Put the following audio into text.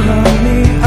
honey.